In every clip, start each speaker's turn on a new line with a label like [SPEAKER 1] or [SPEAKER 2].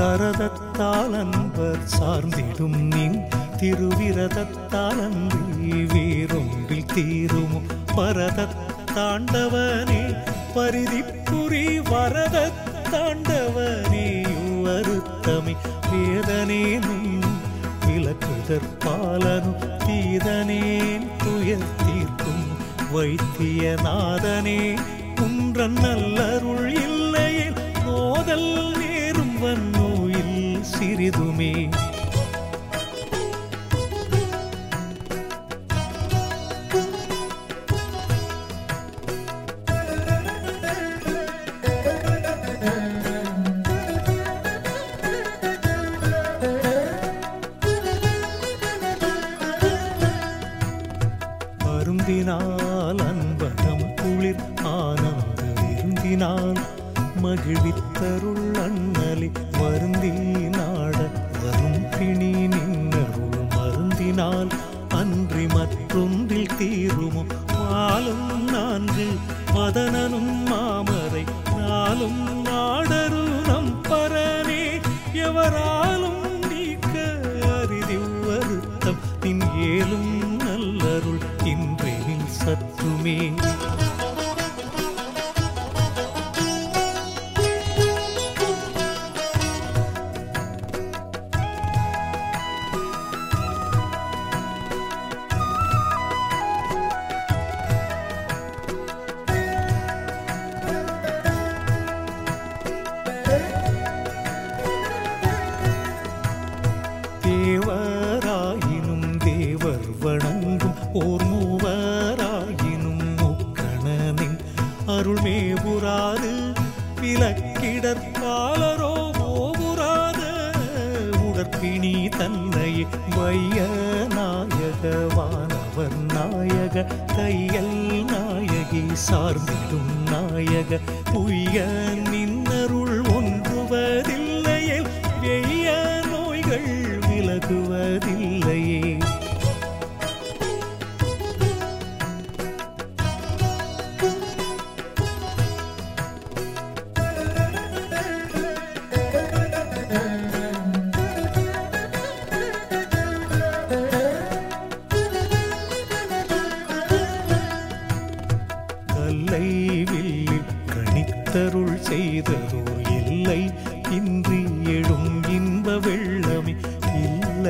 [SPEAKER 1] சரதத்தால் அன்பர் சார்ந்திடும் நின் திருவிரதத்தால் அன்றி வேறொன்றில் தீரும்? பரதத் தாண்டவனே பரிதிப்புரி வரத தாண்டவனே வருத்தமை வேதனேனும் விளக்குதற்பாலனும் தீதனேன் துயர் தீர்க்கும் வைத்தியநாதனே குன்றன் நல்லருள் அருந்தினால் அன்பகம் குளிர் ஆனந்த விருந்தினான் மகிழ்வித்தருள் அண்ணலி வருந்தி நாட வரும் பிணி நின்னருள் மருந்தினால் அன்றி மற்றொன்றில் தீருமோ? பாலும் நான்கு மதனனும் மாமரை. நாளும் நாடரு நம் பரனே எவராலும் me. அருள்மேபுராது விலக்கிடற்பாளரோ போபுராத உடற்பிணி தன்னை வைய நாயகவானவர் நாயக தையல் நாயகி சார்ந்திடும் நாயக உய்ய நின்னருள்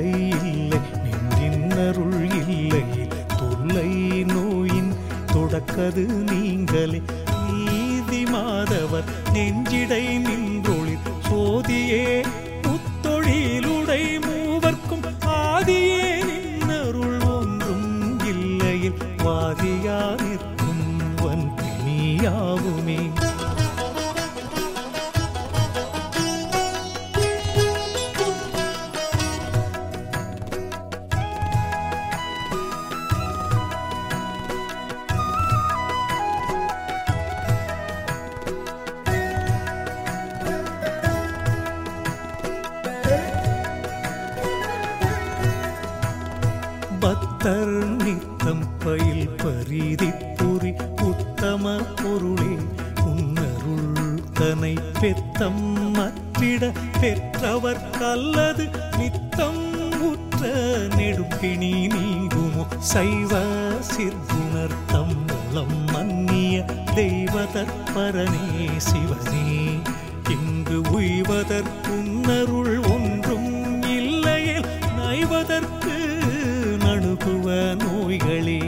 [SPEAKER 1] தொல்லை இல்லை நின்றின்னருள் இல்லை. தொல்லை நோயின் தொடக்கது நீங்களே. நீதி மாதவர் நெஞ்சிடை நின்றொழில். சோதியே புத்தொழிலுடை மூவர்க்கும் ஆதியே. நின்னருள் ஒன்றும் இல்லையில் வாதியா நிற்கும் வன் பிணியாகுமே உத்தம் பயில் பரீதி புரி உத்தம பொருளே உன்னருள் தனை பெத்தம் மற்றிட பெற்றவர் கல்லது நித்தம் உற்ற நெடுப்பிணி நீங்குமோ சைவ சிற்குணர் தம்புளம் மன்னிய தெய்வதற்பரனே சிவனே இங்கு உய்வதற்குன்னருள் ஒன்றும் இல்லையில் நைவதற்கு போக்குவ நோய்களே.